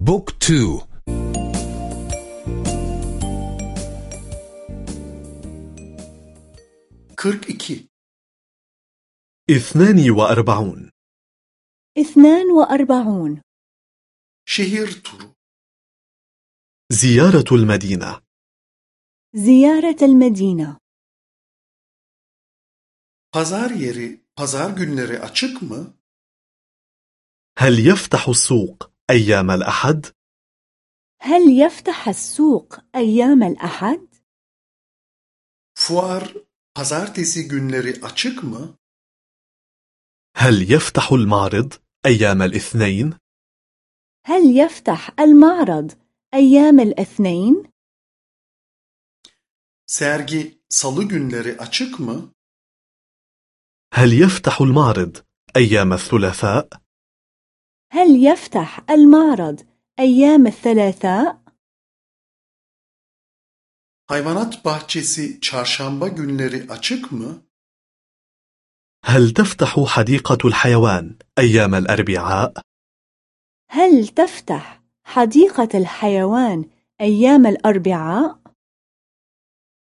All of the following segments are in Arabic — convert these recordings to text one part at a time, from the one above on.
book2. Kırk iki. اثنان وأربعون. اثنان وأربعون. Şehir turu زيارة المدينة. زيارة المدينة. Pazar yeri pazar günleri açık mı? هل يفتح السوق؟ أيام الأحد؟ هل يفتح السوق أيام الأحد؟ Fuar pazartesi günleri açık mı? هل يفتح المعرض أيام الاثنين؟ هل يفتح المعرض أيام الاثنين؟ Sergi salı günleri açık mı? هل يفتح المعرض أيام الثلاثاء؟ هل يفتح المعرض أيام الثلاثاء؟ Hayvanat bahçesi çarşamba günleri açık mı? هل تفتح حديقة الحيوان أيام الأربعاء؟ هل تفتح حديقة الحيوان أيام الأربعاء؟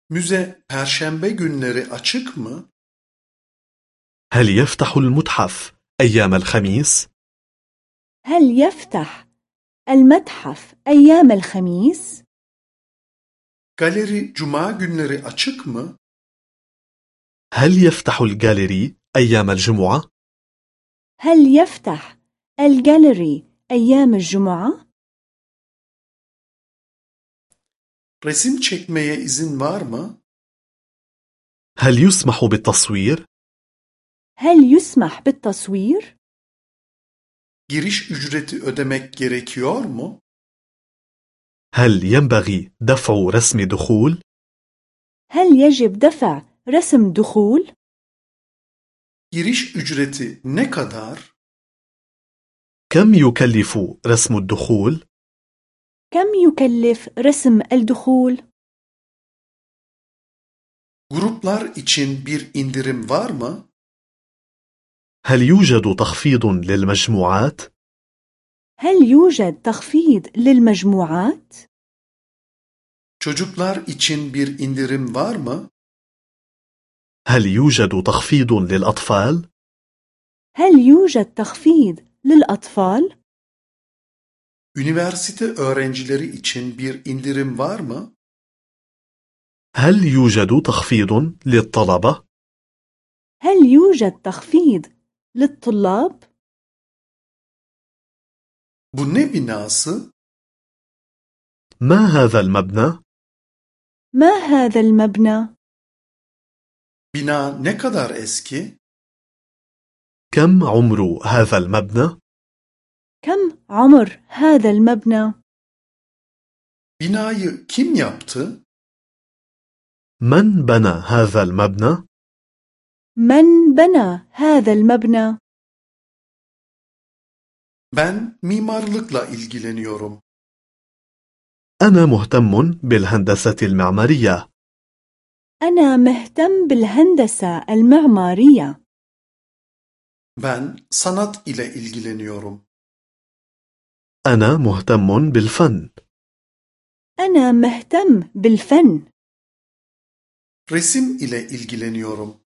Müze perşembe günleri açık mı? هل يفتح المتحف أيام الخميس؟ هل يفتح المتحف أيام الخميس؟ Galeri cuma günleri açık mı? هل يفتح الجاليري أيام الجمعة؟ هل يفتح الجاليري أيام الجمعة؟ Resim çekmeye izin var mı? هل يسمح بالتصوير؟ هل يسمح بالتصوير؟ Giriş ücreti ödemek gerekiyor mu? هل ينبغي دفع رسم دخول؟ هل يجب دفع رسم دخول؟ Giriş ücreti ne kadar? كم يكلف رسم الدخول؟ كم يكلف رسم الدخول؟ Gruplar için bir indirim var mı? هل يوجد تخفيض للمجموعات؟ هل يوجد تخفيض للمجموعات؟ Çocuklar için bir indirim var mı? هل يوجد تخفيض للأطفال؟ هل يوجد تخفيض للأطفال؟ Üniversite öğrencileri için bir indirim var mı? هل يوجد تخفيض للطلبة؟ هل يوجد تخفيض للطلاب؟ Bu ne binası? ما هذا المبنى؟ ما هذا المبنى؟ Bina ne kadar eski? كم عمر هذا المبنى؟ كم عمر هذا المبنى؟ Binayı kim yaptı? من بنى هذا المبنى؟ من بنى هذا المبنى؟ Ben mimarlıkla ilgileniyorum. أنا مهتم بالهندسة المعمارية. أنا مهتم بالهندسة المعمارية. Ben sanat ile ilgileniyorum. أنا مهتم بالفن. أنا مهتم بالفن. Resim ile ilgileniyorum.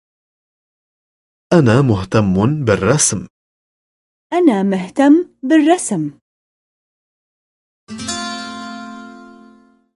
أنا مهتم بالرسم. أنا مهتم بالرسم.